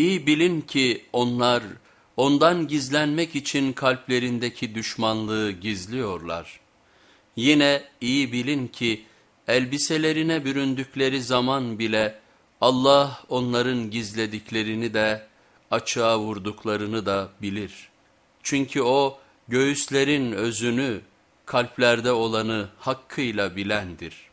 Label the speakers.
Speaker 1: İyi bilin ki onlar ondan gizlenmek için kalplerindeki düşmanlığı gizliyorlar. Yine iyi bilin ki elbiselerine büründükleri zaman bile Allah onların gizlediklerini de açığa vurduklarını da bilir. Çünkü o göğüslerin özünü, kalplerde olanı hakkıyla bilendir.''